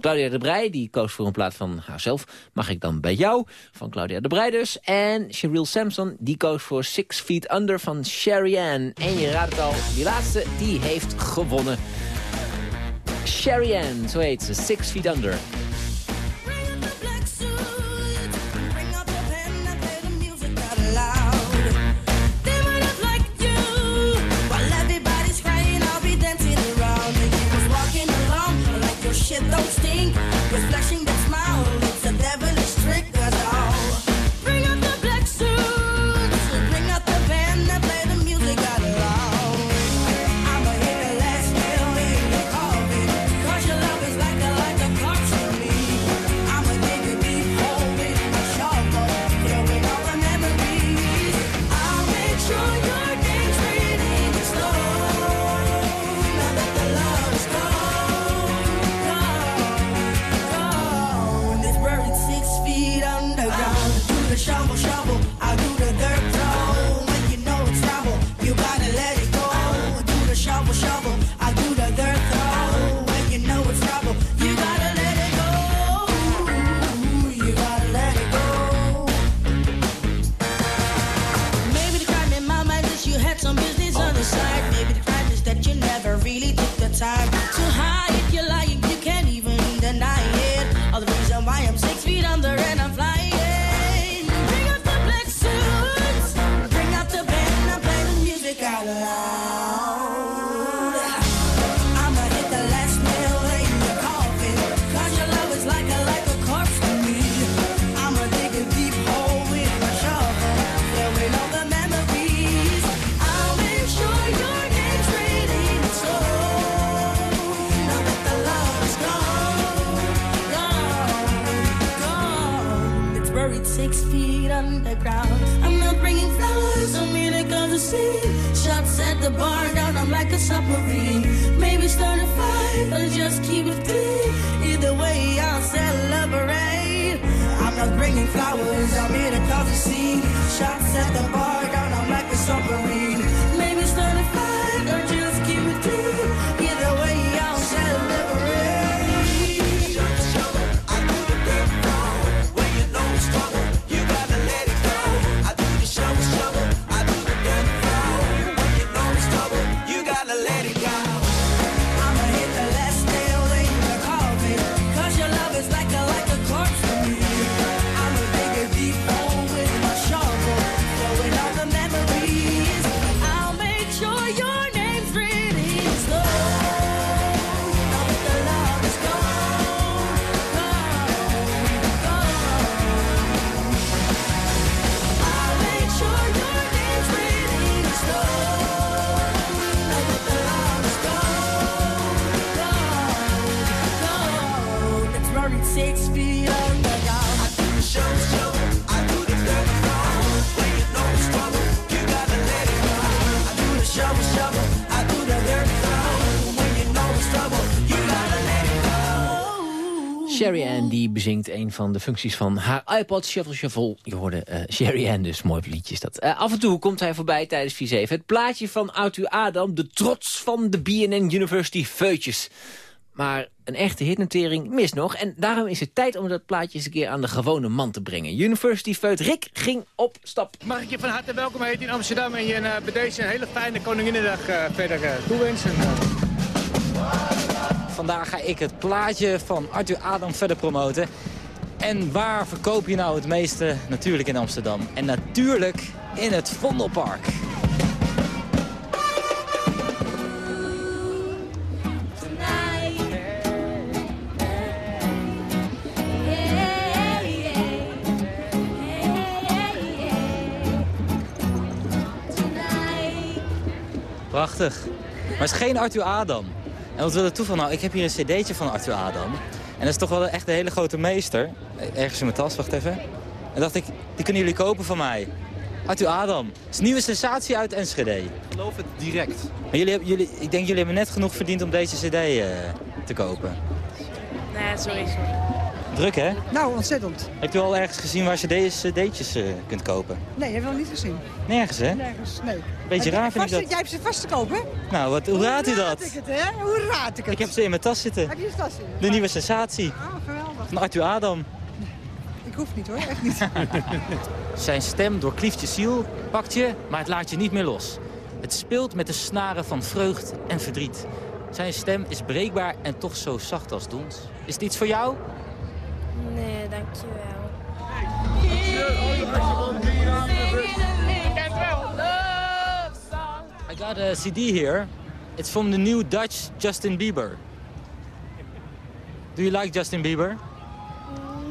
Claudia de Brij, die koos voor een plaat van haarzelf. Mag ik dan bij jou, van Claudia de Brij dus. En Cheryl Sampson, die koos voor Six Feet Under van Sherry Ann. En je raadt het al, die laatste, die heeft gewonnen. Sherry Ann, zo heet ze, Six Feet Under. The bar Sherry Ann die bezingt een van de functies van haar iPod Shuffle Shuffle. Je hoorde eh, Sherry Ann dus, mooi liedje is dat. Eh, af en toe komt hij voorbij tijdens 4-7. Het plaatje van Arthur Adam, de trots van de BNN University Feutjes. Maar een echte hitnotering mist nog. En daarom is het tijd om dat plaatje eens een keer aan de gewone man te brengen. University Feut Rick ging op stap. Mag ik je van harte welkom heten in Amsterdam en je eh, bij deze een hele fijne Koninginnedag verder toewensen. Vandaag ga ik het plaatje van Arthur Adam verder promoten. En waar verkoop je nou het meeste? Natuurlijk in Amsterdam. En natuurlijk in het Vondelpark. Prachtig. Maar het is geen Arthur Adam. En wat wil het toeval nou? Ik heb hier een cd'tje van Arthur Adam. En dat is toch wel echt een hele grote meester. Ergens in mijn tas, wacht even. En dacht ik, die kunnen jullie kopen van mij. Arthur Adam. Het is een nieuwe sensatie uit Enschede. Ik geloof het direct. Maar jullie, hebben- jullie, ik denk jullie hebben net genoeg verdiend om deze cd eh, te kopen. Nee, sorry, sorry. Druk, hè? Nou, ontzettend. Hebt u al ergens gezien waar je deze cd'tjes eh, kunt kopen? Nee, heb je nog niet gezien. Nergens, hè? Nergens, nee. Beetje raar vind ik dat. Jij hebt ze vast te kopen, hè? Nou, wat, hoe raadt u raad dat? ik het, hè? Hoe raad ik het? Ik heb ze in mijn tas zitten. Heb je ze tas in? De nieuwe sensatie Ah, geweldig. van Arthur Adam. Ik hoef niet, hoor. Echt niet. *laughs* Zijn stem doorklieft je ziel, pakt je, maar het laat je niet meer los. Het speelt met de snaren van vreugd en verdriet. Zijn stem is breekbaar en toch zo zacht als dons. Is het iets voor jou? Nee, dankjewel. I got a CD here. It's from the new Dutch Justin Bieber. Do you like Justin Bieber?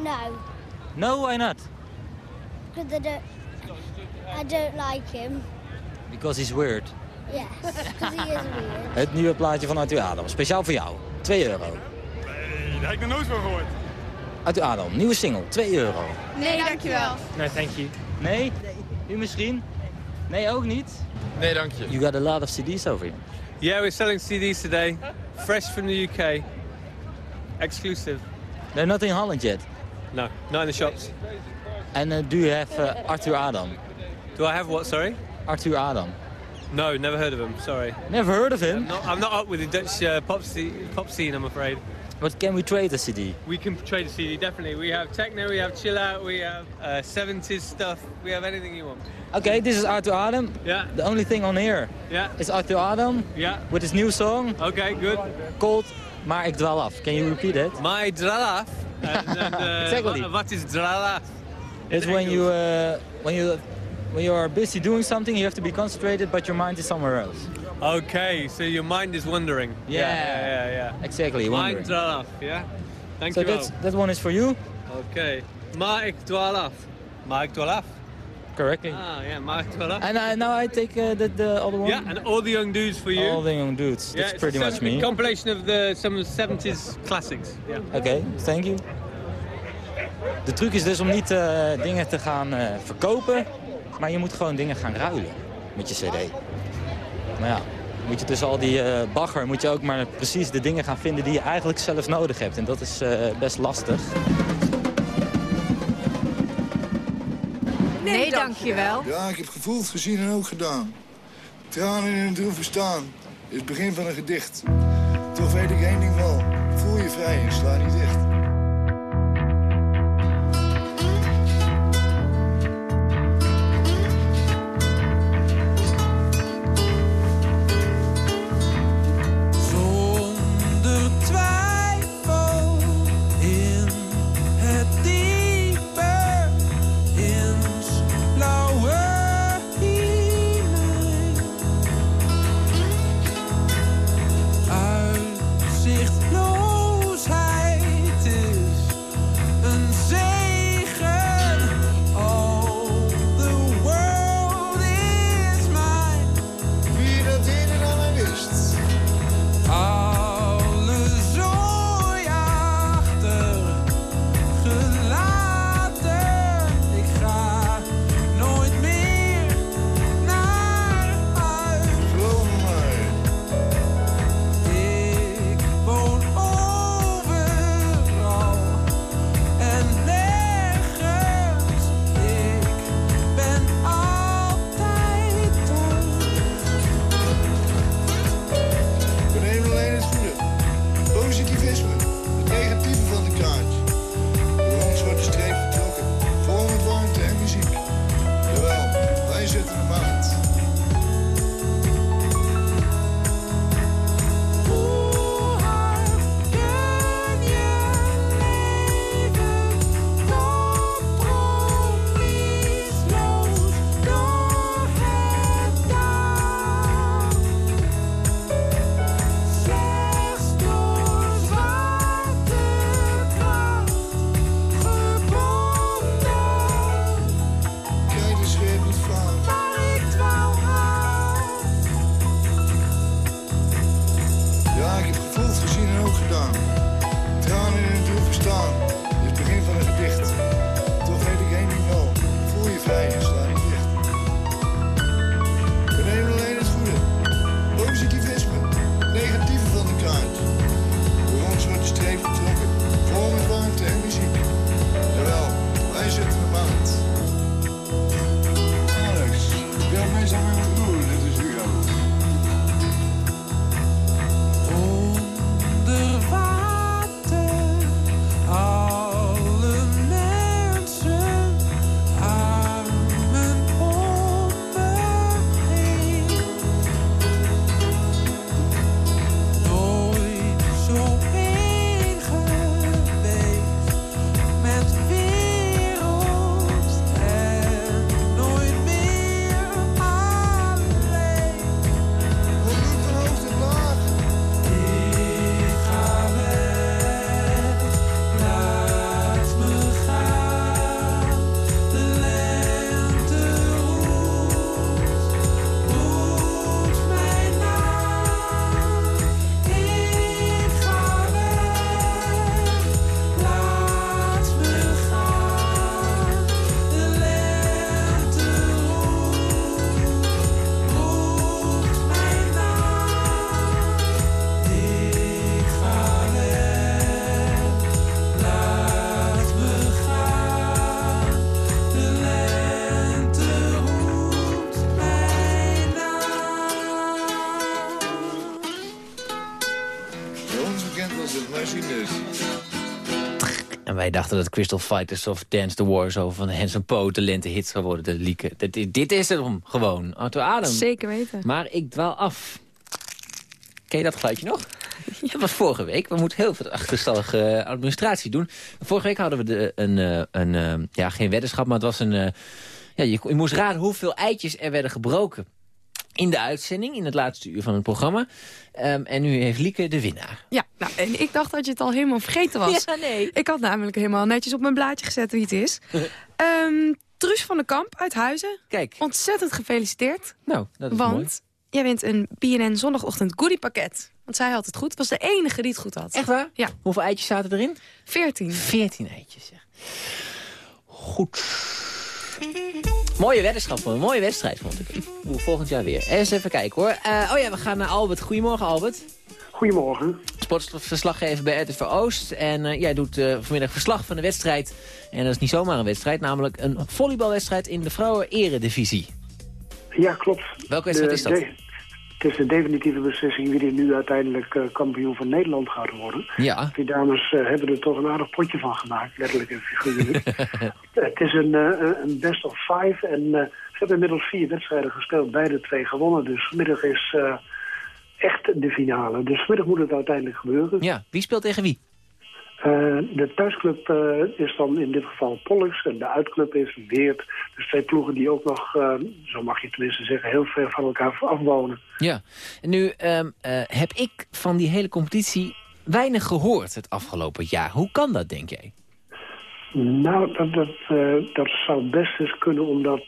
No, No, why not? because I don't, I don't like him. Because he's weird. Yes, because he is weird. *laughs* Het nieuwe plaatje van Arthur Adam. Speciaal voor jou. 2 euro. Nee, daar heb ik nog nooit van gehoord. Arthur Adam, nieuwe single. 2 euro. Nee, dankjewel. Nee, thank you. Nee? U misschien? Nee, ook niet? Nee, dank je. You got a lot of CDs over here. Yeah, we're selling CDs today. Fresh from the UK. Exclusive. They're not in Holland yet. No, not in the shops. And uh, do you have uh, Arthur Adam? Do I have what, sorry? Arthur Adam. No, never heard of him, sorry. Never heard of him? I'm not, I'm not up with the Dutch uh, pop, scene, pop scene, I'm afraid. But can we trade a CD? We can trade a CD, definitely. We have techno, we have chill out, we have uh, 70s stuff, we have anything you want. Okay, this is Arthur Adam. Yeah. The only thing on here Yeah. is Arthur Adam Yeah. with his new song Okay, good. called Maar ik dwaal af. Can you repeat it? My dralaf. *laughs* And, and, uh, Exactly. What, what is dralaf? It's when you uh, when you when you are busy doing something, you have to be concentrated, but your mind is somewhere else. Okay, so your mind is wandering. Yeah. yeah, yeah. yeah. Exactly. Mind wondering. dralaf, yeah? Thank So you that's, that one is for you. Okay. Maar ik dwaal af. Maar ik dwaal af. Correctly. Ah, yeah, maar ik dwaal af. And uh, now I take uh, the, the other one. Yeah, and all the young dudes for you. All the young dudes. That's pretty much me. compilation of the some of the 70s classics. Yeah. Okay, thank you. De truc is dus om niet eh, dingen te gaan eh, verkopen, maar je moet gewoon dingen gaan ruilen met je cd. Maar ja, moet je tussen al die eh, bagger moet je ook maar precies de dingen gaan vinden die je eigenlijk zelf nodig hebt. En dat is eh, best lastig. Nee, dankjewel. Ja, ik heb gevoeld, gezien en ook gedaan. Tranen in een droeve staan is het begin van een gedicht. Toch weet ik één ding wel. Voel je vrij en sla niet dicht. Dachten dat Crystal Fighters of Dance the War... zo van Hanson Poe talenten hits zou worden, de lieken. Dit, dit is het om, gewoon. Arthur Adem. Zeker weten. Maar ik dwaal af. Ken je dat geluidje nog? *laughs* Dat was vorige week. We moeten heel veel achterstallige eh, administratie doen. Vorige week hadden we de, een, eh, een eh, ja, geen weddenschap, maar het was een... ja, je, je moest raden hoeveel eitjes er werden gebroken. In de uitzending, in het laatste uur van het programma. Ehm, en nu heeft Lieke de winnaar. Ja, nou, en ik dacht dat je het al helemaal vergeten was. Ja, nee. Ik had namelijk helemaal netjes op mijn blaadje gezet wie het is. *laughs* Ehm Truus van den Kamp uit Huizen. Kijk. Ontzettend gefeliciteerd. Nou, dat is want mooi. jij wint een BNN zondagochtend goodiepakket. Want zij had het goed. Het was de enige die het goed had. Echt waar? Ja. Hoeveel eitjes zaten erin? Veertien. Veertien eitjes, zeg. Goed. Mooie weddenschap, een mooie wedstrijd vond ik. Oeh, Volgend jaar weer. Eens even kijken hoor. Eh, oh ja, we gaan naar Albert. Goedemorgen Albert. Goedemorgen. Sportverslaggever bij RTV Oost. En eh, jij doet eh, vanmiddag verslag van de wedstrijd. En dat is niet zomaar een wedstrijd, namelijk een volleybalwedstrijd in de vrouwen-eredivisie. Ja, klopt. Welke wedstrijd De- is dat? Het is de definitieve beslissing wie er nu uiteindelijk eh, kampioen van Nederland gaat worden. Ja. Die dames eh, hebben er toch een aardig potje van gemaakt, letterlijk en figuurlijk. *laughs* het is een, eh, een- best of five en ze hebben inmiddels vier wedstrijden gespeeld, beide twee gewonnen. Dus vanmiddag is echt de finale. Dus vanmiddag moet het uiteindelijk gebeuren. Ja, wie speelt tegen wie? Eh, de thuisclub eh, is dan in dit geval Pollux en de uitclub is Weert. Dus twee ploegen die ook nog, eh, zo mag je tenminste zeggen, heel ver van elkaar afwonen. Ja. En nu ehm, eh, heb ik van die hele competitie weinig gehoord het afgelopen jaar. Hoe kan dat, denk jij? Nou, dat, dat, dat zou best eens kunnen, omdat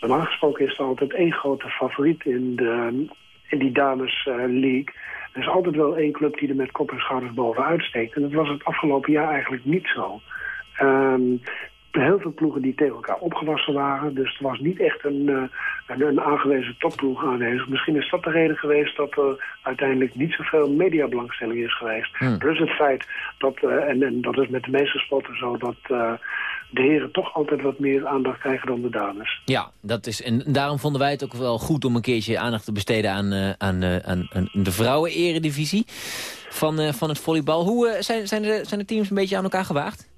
normaal gesproken is er altijd één grote favoriet in, de, in die dames league. Er is altijd wel één club die er met kop en schouders bovenuit steekt. En dat was het afgelopen jaar eigenlijk niet zo. Ehm, heel veel ploegen die tegen elkaar opgewassen waren. Dus er was niet echt een, eh, een, een aangewezen topploeg aanwezig. Misschien is dat de reden geweest dat er uiteindelijk niet zoveel mediabelangstelling is geweest. Hmm. Plus het feit dat, eh, en, en dat is met de meeste sporten zo, dat eh, de heren toch altijd wat meer aandacht krijgen dan de dames. Ja, dat is, en daarom vonden wij het ook wel goed om een keertje aandacht te besteden aan, eh, aan, eh, aan, aan de vrouwen-eredivisie van, eh, van het volleybal. Hoe zijn, zijn, de, zijn de teams een beetje aan elkaar gewaagd?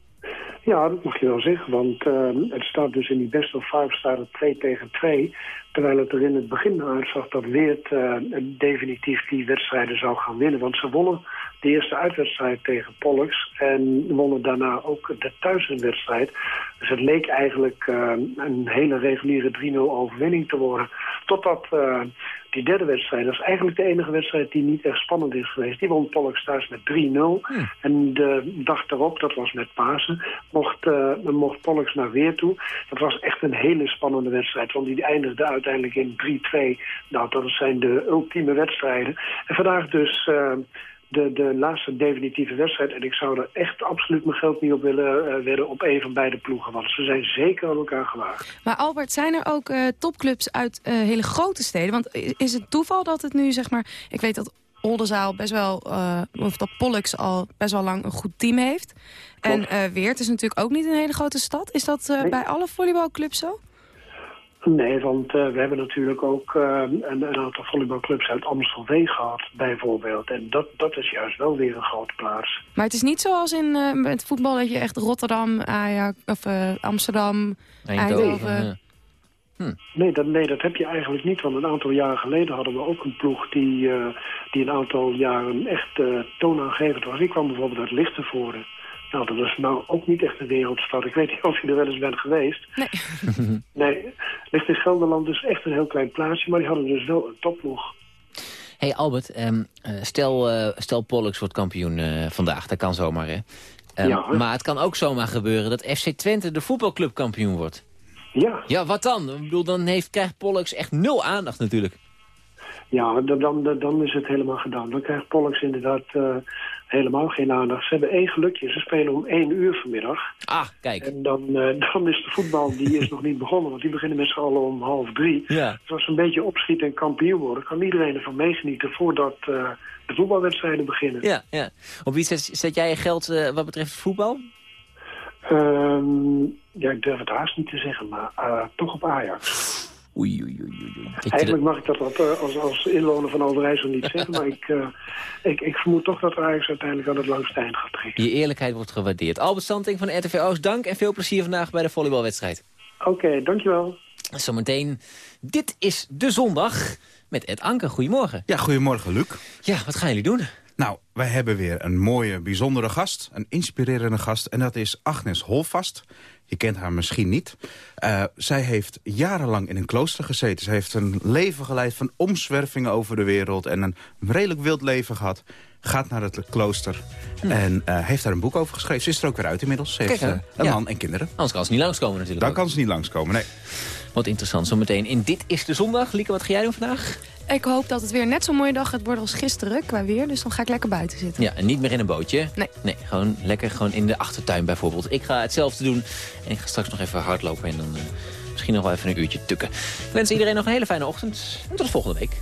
Ja, dat mag je wel zeggen, want eh, het staat dus in die best of five staat het 2 tegen 2. Terwijl het er in het begin uitzag dat Weert eh, definitief die wedstrijden zou gaan winnen. Want ze wonnen de eerste uitwedstrijd tegen Pollux en wonnen daarna ook de thuiswedstrijd. Dus het leek eigenlijk eh, een hele reguliere 3-0 overwinning te worden. Totdat eh, die derde wedstrijd, dat is eigenlijk de enige wedstrijd die niet echt spannend is geweest. Die won Pollux thuis met 3-0. En de dag daarop, dat was met Pasen, mocht, mocht Pollux naar weer toe. Dat was echt een hele spannende wedstrijd, want die eindigde uiteindelijk in 3-2. Nou, dat zijn de ultieme wedstrijden. En vandaag dus... eh, de, de laatste definitieve wedstrijd. En ik zou er echt absoluut mijn geld niet op willen eh, wedden op een van beide ploegen. Want ze zijn zeker aan elkaar gewaagd. Maar Albert, zijn er ook eh, topclubs uit hele grote steden? Want is het toeval dat het nu, zeg maar... Ik weet dat Oldenzaal best wel, of dat Pollux al best wel lang een goed team heeft. En Weert is natuurlijk ook niet een hele grote stad. Is dat bij alle volleybalclubs zo? Nee, want eh, we hebben natuurlijk ook eh, een, een aantal volleybalclubs uit Amstelveen gehad, bijvoorbeeld. En dat, dat is juist wel weer een grote plaats. Maar het is niet zoals in eh, met voetbal dat je echt Rotterdam, Ajax, of eh, Amsterdam, Eindhoven... Nee dat, nee, dat heb je eigenlijk niet. Want een aantal jaren geleden hadden we ook een ploeg die, eh, die een aantal jaren echt eh, toonaangevend was. Die kwam bijvoorbeeld uit Lichtenvoorde. Nou, dat is nou ook niet echt een wereldstad. Ik weet niet of je er wel eens bent geweest. Nee. *laughs* nee, Licht in Gelderland is echt een heel klein plaatsje, maar die hadden dus wel een topploeg. hey Albert, ehm, eh, stel, eh, stel Pollux wordt kampioen eh, vandaag. Dat kan zomaar, hè? Ehm, Ja, maar het kan ook zomaar gebeuren dat FC Twente de voetbalclub kampioen wordt. Ja. Ja, wat dan? Ik bedoel, dan heeft, krijgt Pollux echt nul aandacht natuurlijk. Ja, dan, dan, dan is het helemaal gedaan. Dan krijgt Pollux inderdaad eh, helemaal geen aandacht. Ze hebben één gelukje. Ze spelen om één uur vanmiddag. Ah, kijk. En dan, eh, *laughs* dan is de voetbal die is nog niet begonnen. Want die beginnen met z'n allen om half drie. Ja. Dus als ze een beetje opschieten en kampioen worden... kan iedereen ervan meegenieten voordat eh, de voetbalwedstrijden beginnen. Ja, ja. Op wie zet, zet jij je geld wat betreft voetbal? Ehm, ja, ik durf het haast niet te zeggen, maar toch op Ajax. Oei, oei, oei, oei. oei. Eigenlijk mag ik dat wat, eh, als, als inwoner van Overijssel niet zeggen, *laughs* maar ik, eh, ik, ik vermoed toch dat Ajax uiteindelijk aan het langste eind gaat trekken. Je eerlijkheid wordt gewaardeerd. Albert Santing van RTV Oost, dank en veel plezier vandaag bij de volleybalwedstrijd. Oké, dankjewel. Zometeen, dit is de zondag met Ed Anker. Goedemorgen. Ja, goedemorgen, Luc. Ja, wat gaan jullie doen? Nou, wij hebben weer een mooie, bijzondere gast. Een inspirerende gast. En dat is Agnes Holvast. Je kent haar misschien niet. Eh, zij heeft jarenlang in een klooster gezeten. Ze heeft een leven geleid van omzwervingen over de wereld... en een redelijk wild leven gehad. Gaat naar het klooster en eh, heeft daar een boek over geschreven. Ze is er ook weer uit inmiddels. Ze Kijk, eh, een Ja. man en kinderen. Anders kan ze niet langskomen natuurlijk. Dan ook. kan ze niet langskomen, nee. Wat interessant, zometeen in Dit is de Zondag. Lieke, wat ga jij doen vandaag? Ik hoop dat het weer net zo'n mooie dag gaat worden als gisteren qua weer. Dus dan ga ik lekker buiten zitten. Ja, en niet meer in een bootje. Nee. Nee, gewoon lekker gewoon in de achtertuin bijvoorbeeld. Ik ga hetzelfde doen. En ik ga straks nog even hardlopen en dan eh, misschien nog wel even een uurtje tukken. Ik wens iedereen nog een hele fijne ochtend. En tot volgende week.